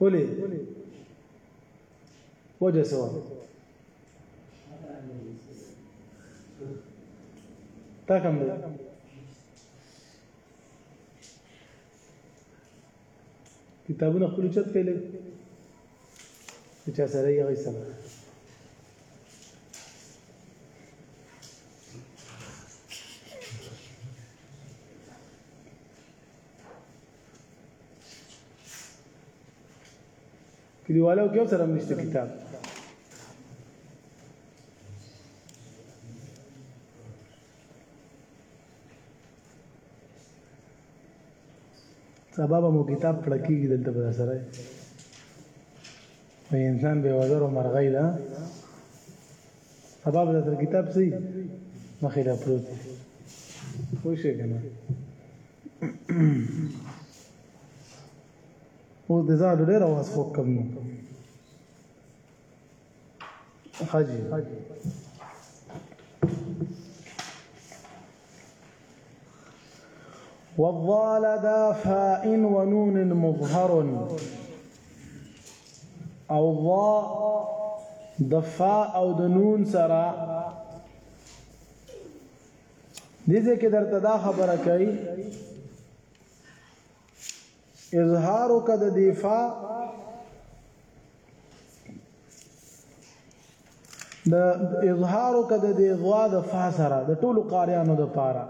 ولې وجه سوا تا کوم دی کتابونه خپل چت کې لګ چا سره یې غي سره کلیوالو کې سره مشته کتاب سبا به مو کتاب پړه کیږي دلته به سره وي انسان به وزر او مرغۍ ده سبا به درته کتاب سي مخې له پروت دی پوه شوې که نه اوس د ځان ډېر اواز خوږ کم نو حاجي والضال دا فاء ونون مظهر او ضا د فا او د نون سره دې ځکه درته دا خبره کوي اظهار وکړه د دفاع د اظهار وکړه د دوا د فا سره د ټولو قاریانو د پاره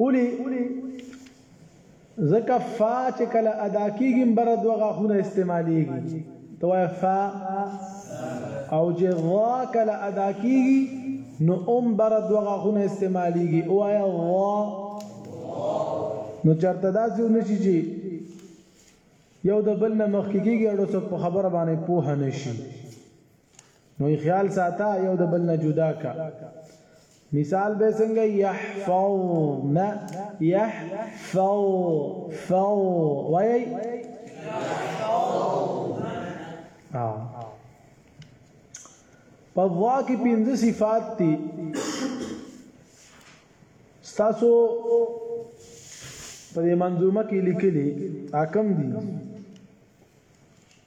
اولی زکه فا چې کله ادا کیږي بر دوه غاخونه استعماليږي ته وای فا او چې غا کله ادا کیږي نو ام بر دوه غاښونه استعمالیږي او آیا غا نو چرته داسې ونشي چې یو د بل نه مخکې کېږي اړو څوک په خبره باندې پوه نشي نو یې خیال ساته یو د بل نه جدا کا مثال به څنګه یحفظن یحفظ فو وای په وا کې پنځه صفات دي ستاسو په منظومه کې لیکلي اکم دي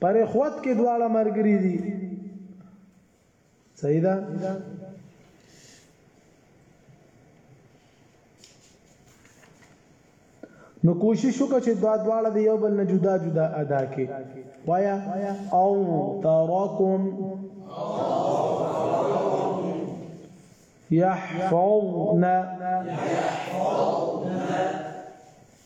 پر اخوت کې دواړه مرګري دي صحیح ده نو کوشش وکړه چې دا دواړه د یو بل نه جدا جدا ادا کې وایا او تراکم يحفظنا يحفظنا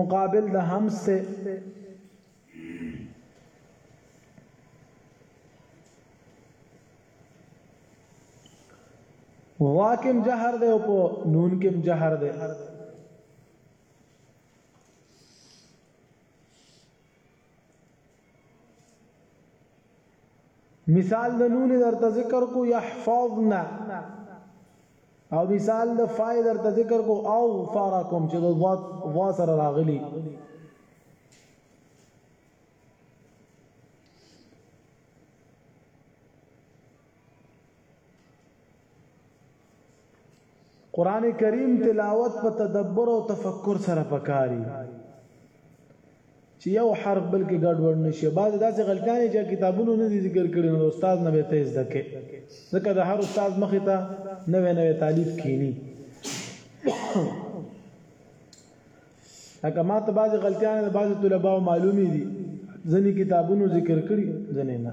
مقابل د همس ته غوا کم جهر ده او په نون کم جهر ده مثال د نون درته ذکر کو يحفظنا او مثال د فای درته ذکر کو او فارکم چې د ضاد وا سره راغلي قران کریم تلاوت په تدبر او تفکر سره پکاري چې یو حرف بل کې ګډوډ نشي بعض داسې غلطیاں چې کتابونو نه دي ذکر کړي نو استاد نه به تیز دکې ځکه د هر استاد مخ ته نوې نوې تالیف کینی هغه ماته بعض غلطیاں د بعض طلباو معلومي دي ځنې کتابونو ذکر کړي ځنې نه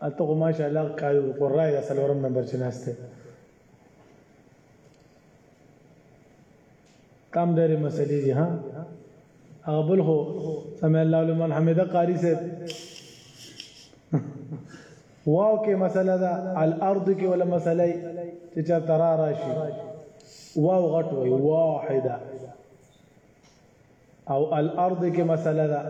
ته خو ماشاءالله قاری القرآن دا څلورم نمبر چې ناست دی کم ډېرې مسلې دي ها هغه بل خو سمع الله لمن حمده قاری صاحب واو کې مسله ده الارض کې ولا مسله چې چا ترا راشي واو غټ وي واحده او الارض کې مسله ده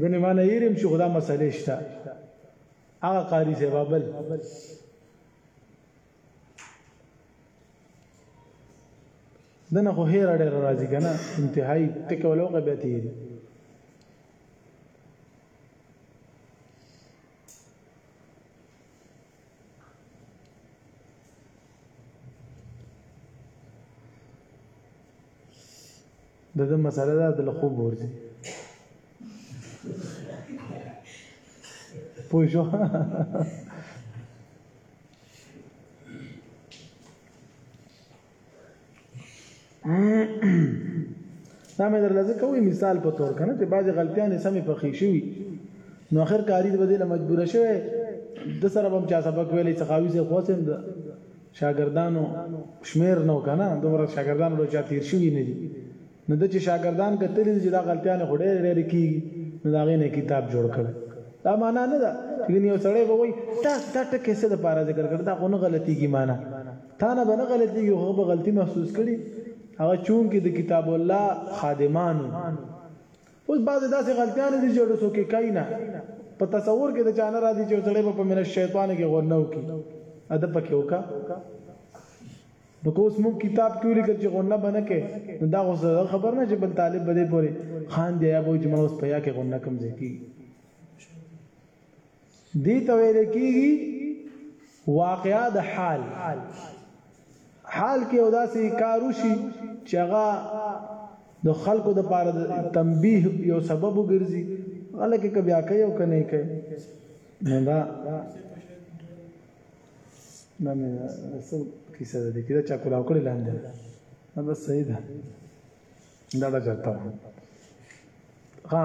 ګنې ما نه یریم چې خدا مسلې شته هغه قاری صاحب بل دنه خو هیر اړه راځي کنه انتهایی ټکه ولوقه به تیر د د مسله دا د لخو بورځي پوجو دا مې درلځه کوي مثال په تور کنه چې بعضي غلطیاں سمې پخې شوي نو اخر کاری د بدله مجبور شوه د سره بم چا سبق ویلې سخاوي سه خوسم شاګردانو شمېر نه و که نه دومره شاګردان له چا تېر شوي نه دي نو ده چې شاګردان کتلي دي چې دا غلطیانې خو ډېرې ډېرې کېږي نو د هغې نه یې کتاب جوړ کړی دا معنا نه ده چې ګنې یو سړی به وایي تا دا ټکی څه دپاره ذکر کړ دا خو نه غلطېږي معنا تا نه به نه غلطېږي خو هغه به غلطي محسوس کړي هغه چونکې د کتاب الله خادمانو اوس بعضې داسې غلطیانې دي چې اړو څوک یې کوي نه، په تصور کې د چا نه راځي چې یو سړی به په من الشیطان کې غنه وکړي، ادب پکې وکړه. نو که اوس موږ کتاب کې ولیکل چې غنه به نه کوي، نو دا خو زه خبر نه چې بل طالب به دې پورې خاندي یا به وایي چې مړه اوس په یا کې غنه کوم ځای کېږي. دې ته ویل کېږي واقعا د حال حال کې یو داسې کار وشي چې هغه د خلکو د پاره د تنبیه یو سبب وګرځي غلک کې بیا کوي او کنه کوي نه دا نه مې څه کیسه ده کې دا چا کولا وکړي لاندې دا بس صحیح ده دا دا چرته ها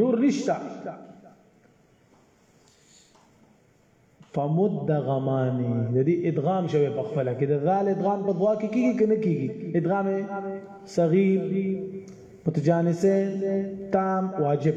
نور نشتا فمد د غمانی د دې ادغام شوی په خپل کې د ذال ادغام په دوا کې کیږي کنه کیږي ادغام صغیر متجانسه تام واجب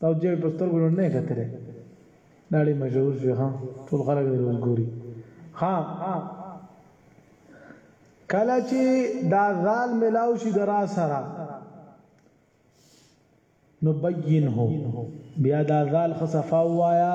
دا جې په سترګو نور نه کتلې دا ډېر مشهور شو ها ټول خلک یې روز ګوري ها کله چې دا غال ملاو شي درا سره نو بین هو بیا دا غال خصفا وایا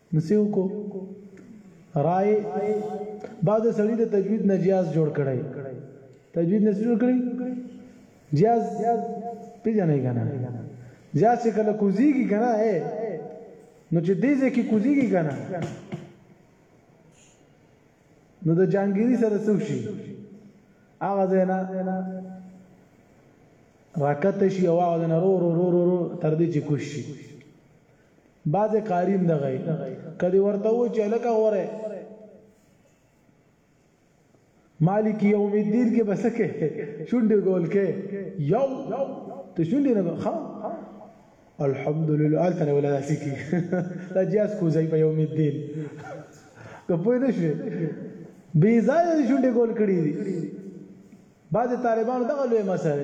نسیو کو رائے بعض سړی د تجوید نه جیاز جوړ کړی تجوید نه جوړ کړی جیاز پیژنې کنه جیاز چې کله کوزیږي کنه اے نو چې دې ځکه کوزیږي کنه نو د جانګيري سره څوک شي هغه زینا راکته شي او هغه زینا رو رو رو رو تر دې چې کوشي بعض قارین دغه کدی ورته و چې لکه غوره مالک یوم الدین کې بس کې شونډې ګول کې یو ته شونډې نه ښا الحمدلله ال تر ولا داسې کې لا جاس کو زای په یوم الدین ته پوه نه شي بي ځای شونډې ګول کړې دي بعض طالبانو دغه لوی مسله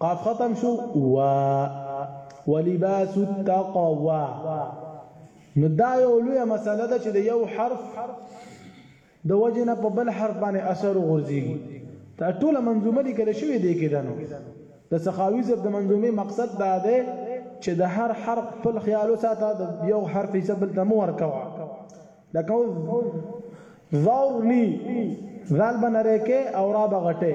قاف ختم شو وا ولباس التقوا نو دا یو لوی مسله ده چې د یو حرف د وجه نه په بل حرف باندې اثر غورځيږي دا ټوله منظومه لیکل شوې دی کې دنو د سخاوي زب د منظومه مقصد دا دی چې د هر حرف خپل خیال وساته د یو حرف یې بل ته مو ورکوا لکه ذورنی ذال بنره کې او را بغټه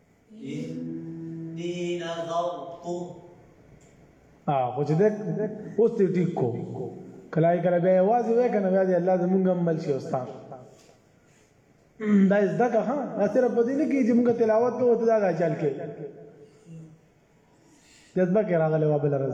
انی نظرت ا خو چې دک اوس ته ټیک کو کلای کله بیا आवाज وای کنه بیا دې الله زمونږ عمل شي استاد دا زده که ها دا سره په دې نه کې چې موږ تلاوت ته وته دا چل کې جذبه کې راغلی و بل رز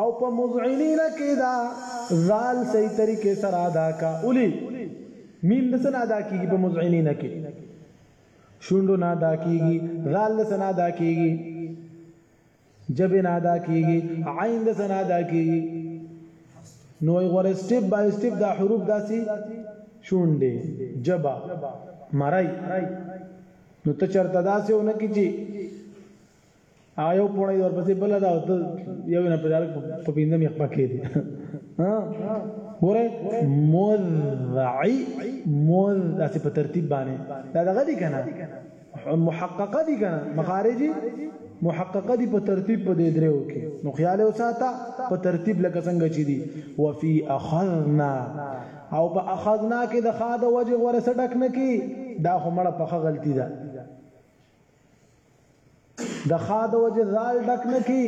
او په مذعنین کې دا ذال صحیح طریقې سره ادا کا اولی میم د سنا ادا کیږي په مذعنین کې شوندو نه ادا کیږي ذال د سنا ادا کیږي جب نه ادا کیږي عین د سنا ادا کیږي نو ای غره سټپ بای سټپ دا حروف داسي شوندې جبا مرای نو ته چرته داسې ونه کی چې هغه یو پونه یو ورپسې بل دا یو نه پدار په پیندم یې پکې دي ها وره مذعی مذ اسی په ترتیب باندې دا دغه دي کنه محققه دي کنه مخارجي محققه دي په ترتیب په دې درو کې نو خیال اوساته په ترتیب لکه څنګه چې دي وفي اخذنا او په اخذنا کې د خاده وجه ورسټک نه کی دا همړه په غلطی ده د خا د وجه زال ډک نه کی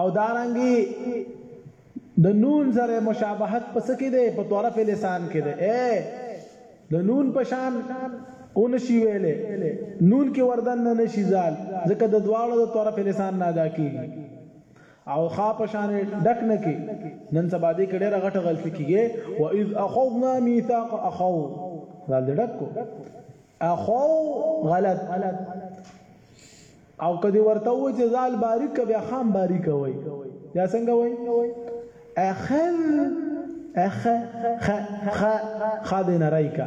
او دارنګي د نون سره مشابهت پس کې ده په طرف لسان کې ده اے د نون پشان اون شي ویلې نون کې وردن نه نشي زال ځکه د دواړو د طرف لسان نه ادا کیږي او خا په شان ډک نه کی نن سبا دې کې ډېره غټه غلطي کیږي و اذ اخذنا ميثاق اخو دا دې ډک کو اخو غلط او کدی ورته و چې زال باریک بیا خام باریک وای یا څنګه وای اخذ اخ خ خ خ دې نه رايکا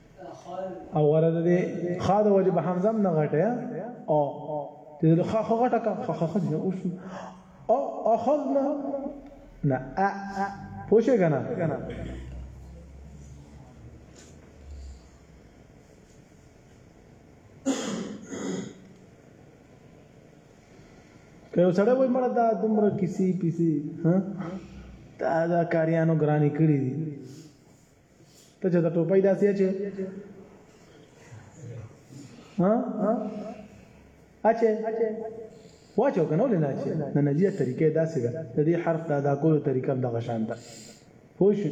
او غره دې خا د وجه به حمزه نه غټه او دې له خا خو غټه کا خا خا دې اوس او اخذنا نه ا پوښه کنه که یو سړی وای مړه دا دومره کیسی پیسی ها دا دا کاریانو ګرانی کړی دي ته چې دا ټوپۍ داسې چې ها اچې واچو کنه ولې نه اچې نه نه دې طریقې داسې ده د دې حرف د ادا کولو طریقه هم دغه شان ده پوه شو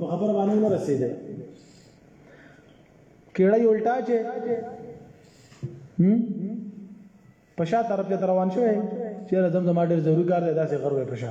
په خبره باندې نه رسیدل کېړه یې الټا چې پشا طرف ته روان شوې چې زمزم ډېر ضروري کار دی داسې غروې پشا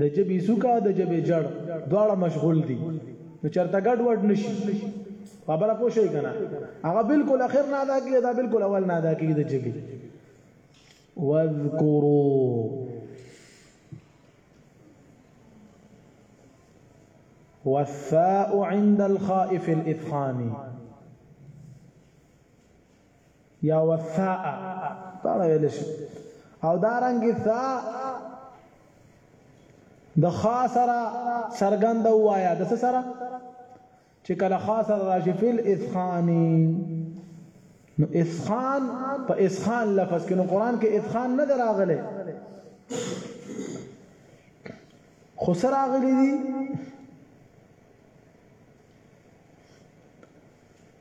د جبې سوکا د جبې جړ دواړه مشغول دي نو چرته ګډ وډ نشي خبره پوه شئ کنه هغه بالکل اخر نه ادا کیږي دا بالکل اول نه ادا کیږي د جبې واذکروا والثاء عند الخائف الإثخاني یا والثاء دواړه ویل شي او دا رنګ ثا د خا سره سرګند وایا د سره چې کله خا سره راشي فل اثخانی نو اثخان په اثخان لفظ کې نو قران کې اثخان نه دراغله خو سره غلي دي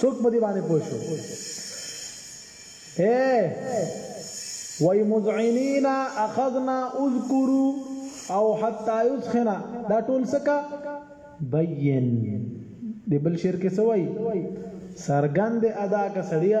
څوک په دې باندې پوه شو اے وای مذعنینا اخذنا اذکروا او حتا یسخنا دا ټول سکا بین دی بل شرک سوای سرګند ادا کا سړیا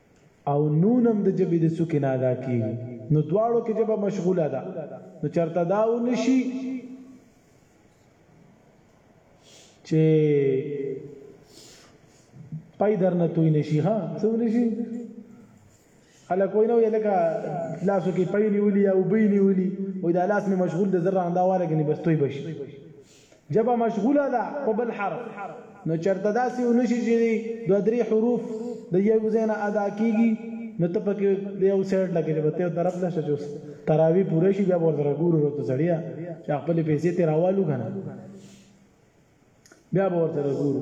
او نون هم د ژبې د څوکې نه ادا کېږي، نو دواړو کې ژبه مشغوله ده، نو چرته دا ونشي چې پای درنه توی نشي ها څه ونشي هله کوی نو یلکه لاسو کې پای نیولي او بې نیولي وای دا لاس می مشغول د زره انده واله کې نه بس توی بشي ژبه مشغوله ده په بل حرف نو چرته داسې ونشي چې دوه درې حروف د یو ځای نه ادا کیږي نو ته پکې د یو سایډ لکه چې به ته طرف ته شې اوس تراوی پوره شي بیا ورته راګورو ورته سړیا چې خپل پیسې ته راوالو کنه بیا به ورته راګورو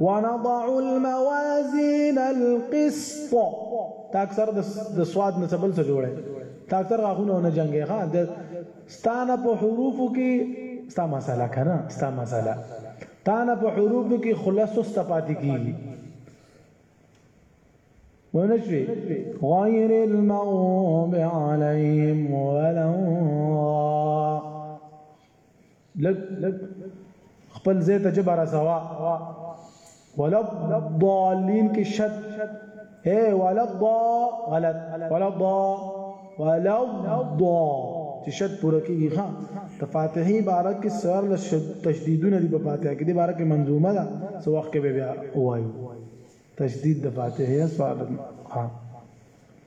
ونضع الموازين القسط تا اکثر د سواد نه سبل څه جوړه تا اکثر غاغونه نه جنگي ها د ستانه په حروفو کې ستا مساله کنه ستا مساله تانه په حروفو کې خلاص استفادې کیږي ونشوي غير المغضوب عليهم ولا لګ لګ خپل زیت جبه رسوا ولب ضالین کې شد اے ولب غلط ولب ولب چې شد پوره کیږي ها د فاتحه عبارت کې سر له تشدیدونه دی په فاتحه کې د عبارت کې منظومه ده سو وخت کې بیا وایو تشدید د فاتحه سوال ها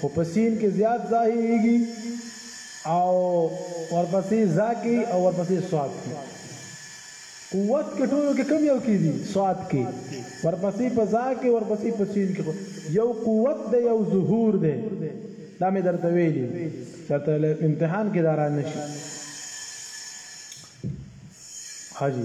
خو په سین کې زیات ظاهریږي او ورپسې زا کې او ورپسې صاد کې قوت کې ټولو کې کم یو کې دي صاد کې ورپسې په زا کې ورپسې په سین کې یو قوت دی یو ظهور دی دا مې درته ویلي چرته امتحان کې دارا نشي حاجی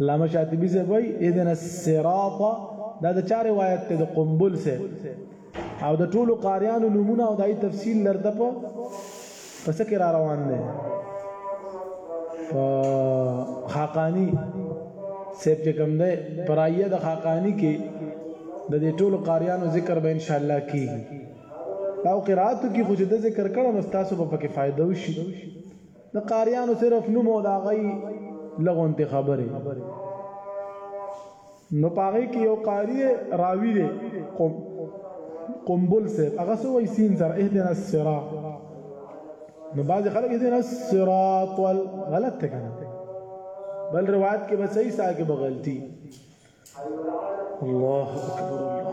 علامه شاطبی صاحب وای اذن الصراط دا د چا روایت ته د قنبل سه او د ټولو قاریانو نمونه او دای تفصیل لرته په پس کې را روان دي خاقانی سیب چې کوم ده پرایه د خاقانی کې د دې ټولو قاریانو ذکر به ان شاء الله کیږي او قرات کې خو چې د ذکر کړه نو تاسو به پکې فائدہ وشي د قاریانو صرف نوم او دا غي لغونته خبره نو پاره کې یو قاری راوی دی قنبل سه هغه سو وای سین سره اهدنا الصراط نو بعض خلک اهدنا الصراط غلط ته کنه بل روایت کې به صحیح سا کې بغلطي الله اکبر الله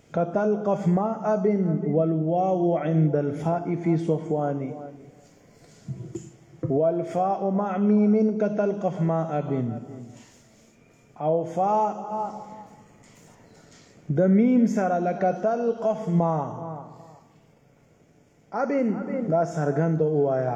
كتلقف ما أب والواو عند الفاء في صفوان والفاء مع ميم كتلقف ما أب او فاء د میم سره لك تلقف ما ابن دا سرګند وایا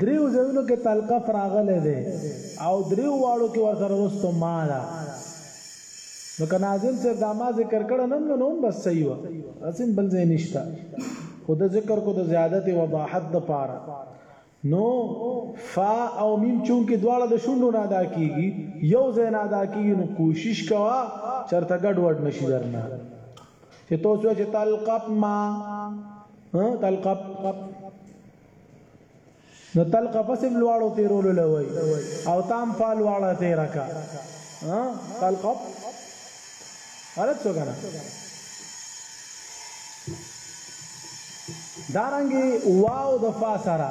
دریو ځایونو کې تلقف راغلی دی او دریو واړو کې ورسره رستو ما ده نو که ناظم صاحب دا ما ذکر کړه نن نو هم بس صحیح و اسیم بل ځای نشته خو د ذکر کو د زیادت وضاحت د پاره نو فا او میم چون کې دواړه د شوندو نه ادا کیږي یو ځای نه ادا کیږي نو کوشش کوا چرته ګډ وډ نشي درنه چې تاسو چې تلقب ما تلقب نو تل قفس هم لواړو تیرولو لوي او تام فال واړه تیرا کا ها تل قف غلط شو کنه دارنګي واو د فا سره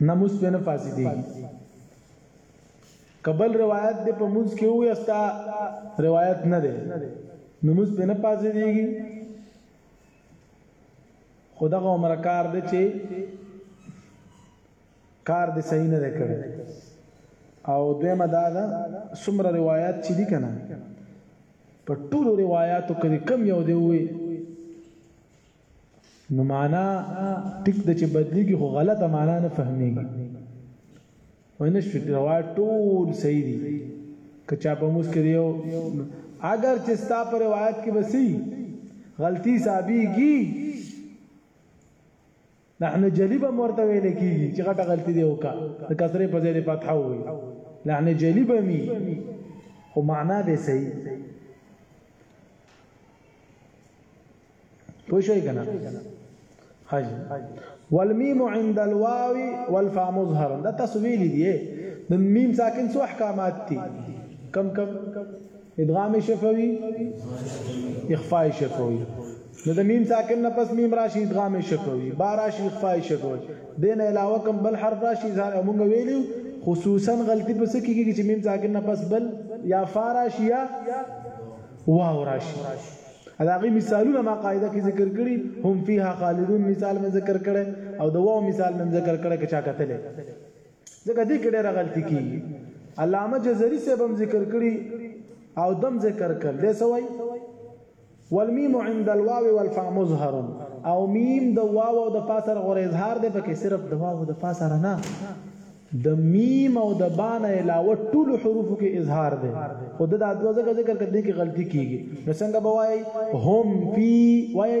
نموز پنه فاسي دي قبل روایت دې په موز کې وي استا روایت نه ده نموز پنه فاسي ديږي خدغه عمر کار دې چې کار دې صحیح نه کړی او دویمه دا ده څومره روایت چې دي کنه په ټولو روایتو کې کم یو دی وي نو معنا ټیک د چې بدلیږي خو غلطه معنا نه فهميږي ونه شو روایت ټول صحیح دي که چا په موس کې دیو اگر چې ستا پر روایت کې بسی غلطي ثابتيږي لحن جلی به ورته ویل کیږي چې غټه غلطي دی وکا د کسرې په ځای د فتحه وي لحن جلی به می خو معنا به صحیح پوه شئ کنه حج والمیم عند الواو والفاء مظهر دا تاسو ویلي دي د میم ساکن څو احکامات دي کم کم ادغام شفوي اخفاء شفوي نو د میم ساکن نه پس میم راشي ادغام شفوي با راشي اخفاء شفوي دین علاوه کم بل حرف راشي اظهار موږ ویلو خصوصا غلطي پس کیږي چې میم ساکن نه پس بل یا فا راشي یا واو راشي هغه مثالونه ما قاعده کې ذکر کړي هم فيها خالدون مثال من ذکر کړي او د واو مثال من ذکر کړي که چا کتلې ځکه دې کې ډېره غلطي کېږي. علامه جزري صاحب هم ذکر کړي او دم ذکر کړ. دی څه وایي؟ والمیم عند الواو والفاء مظهر او میم د واو او د فا سره غوره اظهار دی پکې صرف د واو او د فا سره نه د میم او د با نه علاوه ټول حروفو کې اظهار دی خو د دا دوه ځکه ذکر کړي کې غلطي کیږي نو څنګه به وایي هم فی وایي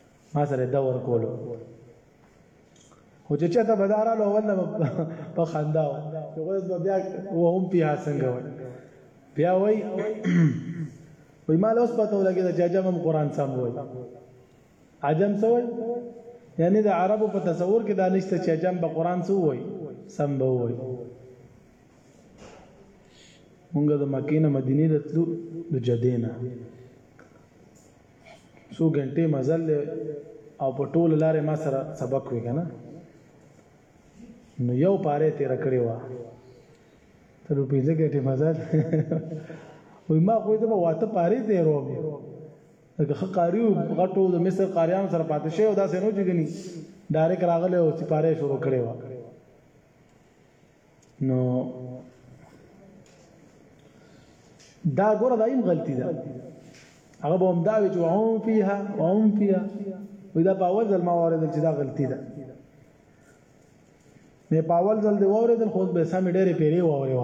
ما سره دور کولو خو چې چاته بدارا له اول په خنداو چې غوړس به بیا و هم پیه څنګه وای بیا وای وای مال اوس پته ولګی چې عجم هم قران سم وای عجم څه وای یعنی د عربو په تصور کې دا نشته چې عجم به قران څه وای سم به وای مونږ د مکې نه مدینه ته تلو د جدې نه څو ګنټې مزل دی او په ټوله لارې ما سره سبق وی کنه نو یو پاره تیر کړی و تر په دې کې ټیم مزل وای ما خو ته واته پاره تیر و که خه قاری او غټو د مصر قاریان سره پاتې شي او دا سينو چې غني ډایرک راغله او چې پاره شروع کړی و نو دا ګوره دا ایم غلطی ده هغه به هم دا وی چې وهم فيها وهم فيها وی دا په اول ځل ما اوریدل چې دا غلطی ده مې په اول ځل دی اوریدل خو به سم ډېرې پیری ووري و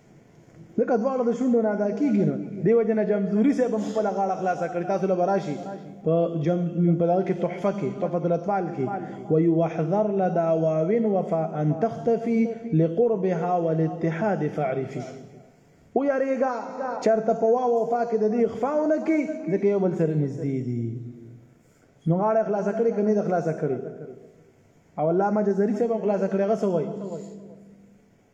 ځکه دواړه د شونډو نه ادا کیږي نو دی وجه نه جمزوري صاحب هم خپل غاړه خلاصه کړی تاسو له براشي په جم په دغه کې تحفه کې تحفه الاطفال کې وي واحذر لدى واوين وفا ان تختفي لقربها والاتحاد فاعرفي او یریګا چرته په واو وفا کې د دې اخفاونه کې ځکه یو بل سره نږدې دي نو غاړه خلاصه کړي کني د خلاصه کړي او علامه جزري صاحب خلاصه کړي غسوي